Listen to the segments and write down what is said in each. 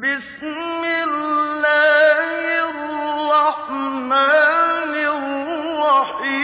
بِسْمِ اللَّهِ الرَّحْمَٰنِ الرَّحِيمِ.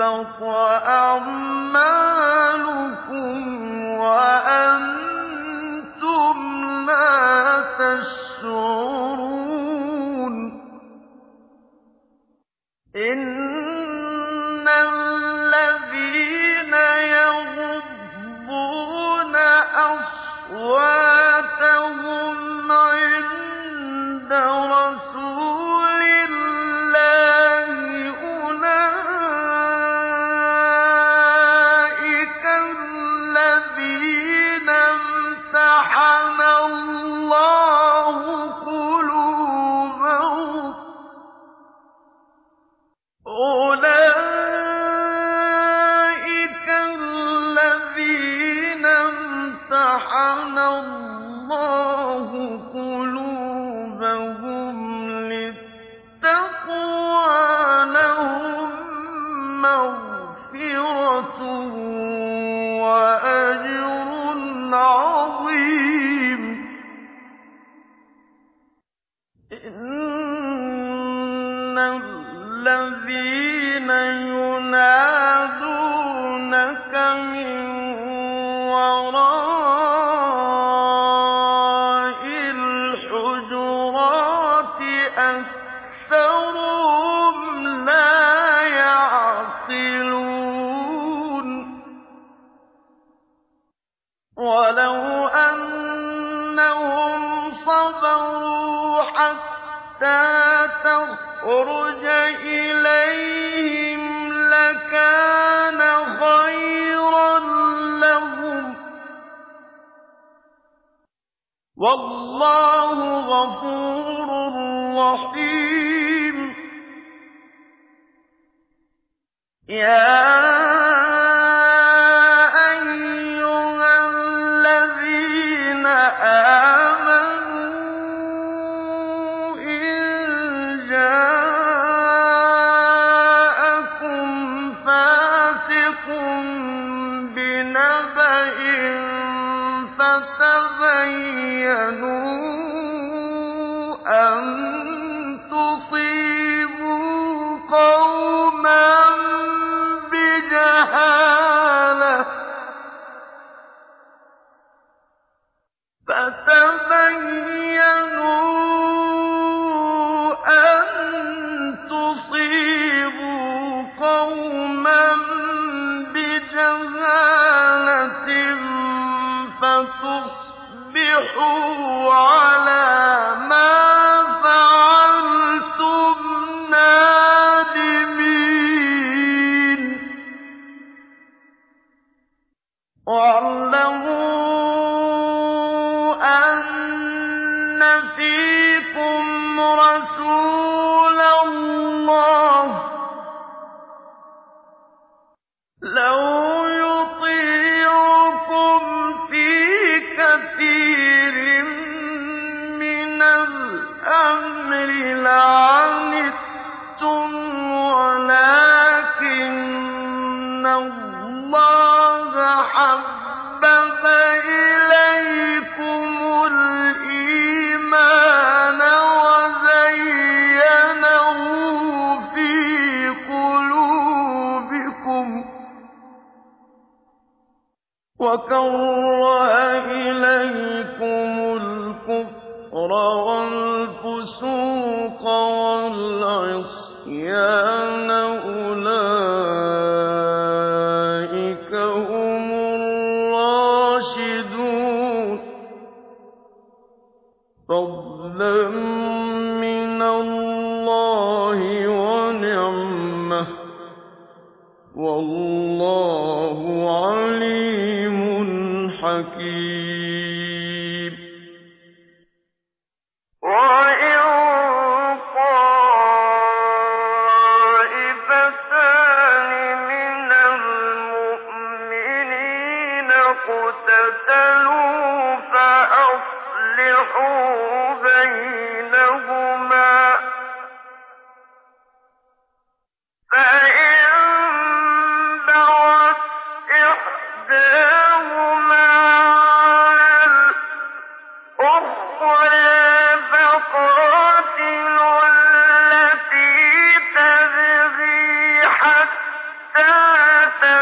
تُحْبَطَ أَعْمَالُكُمْ وَأَنتُمْ وَلَوْ أَنَّهُمْ صَبَرُوا حَتَّىٰ تَخْرُجَ إِلَيْهِمْ لَكَانَ خَيْرًا لَّهُمْ ۚ. وَاللَّهُ غَفُورٌ رَّحِيمٌ. آه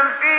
في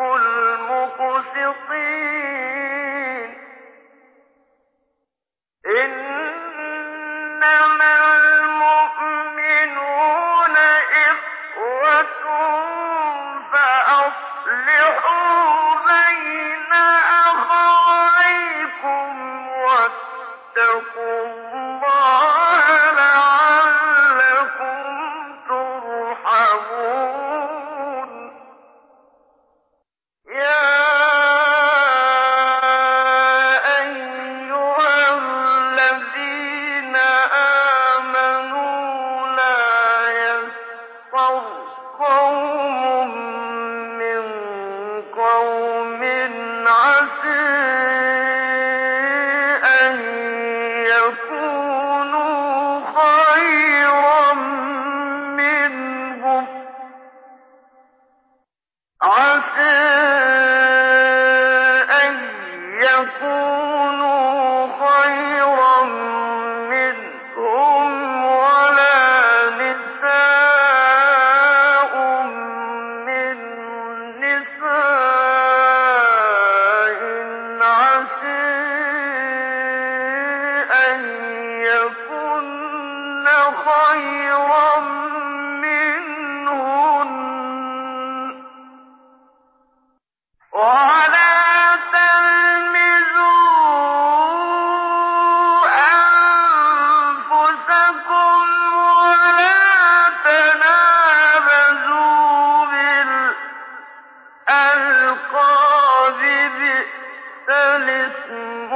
الْمُقْسِطِينَ. إِنَّمَا العقاب بئس الاسم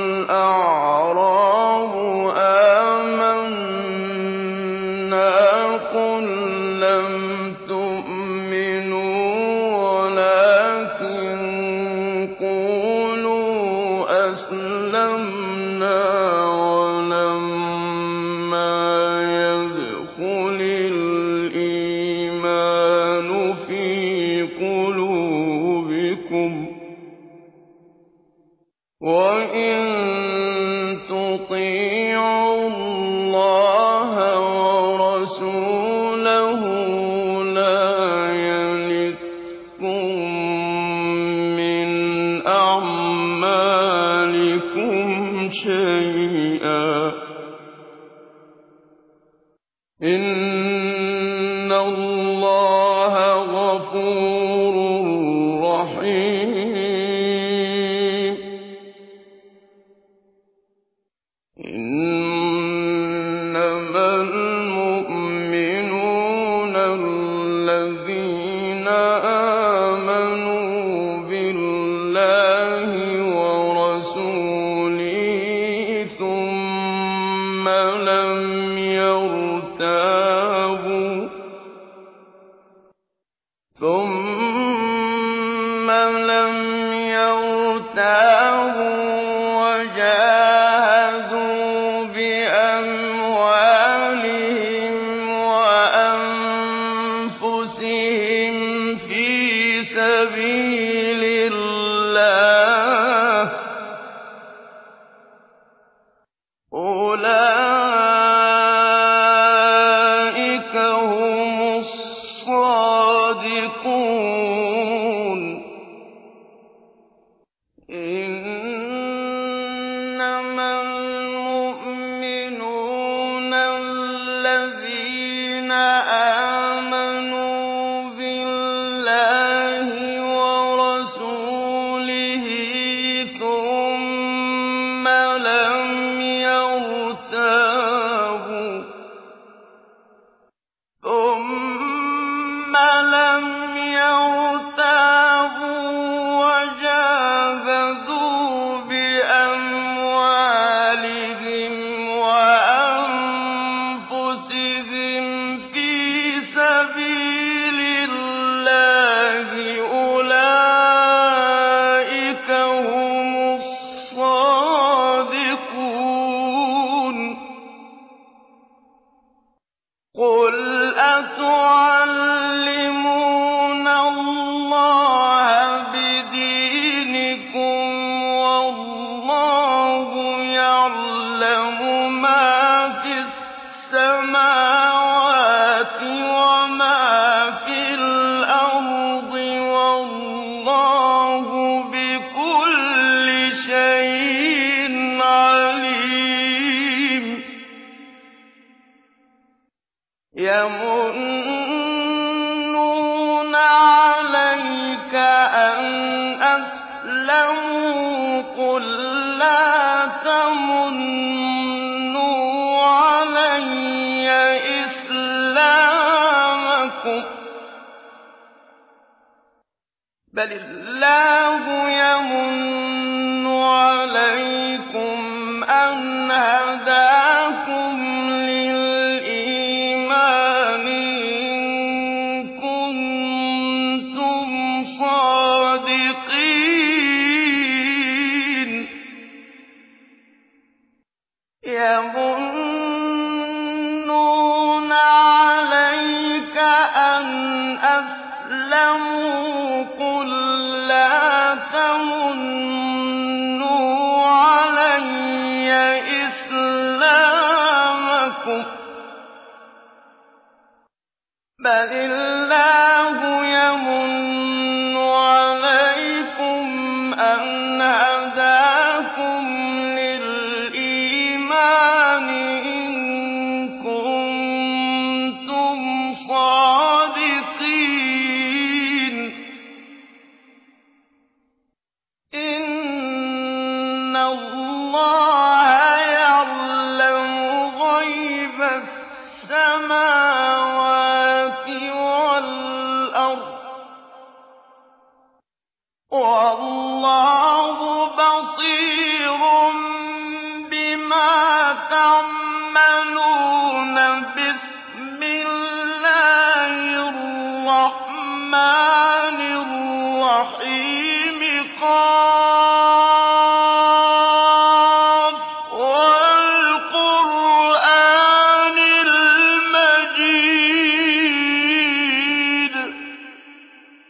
فَأَسْلَمْنَا إن الله غفور ثم اللَّهُ يَمُنُّ إِسْلَامَكُم ۖ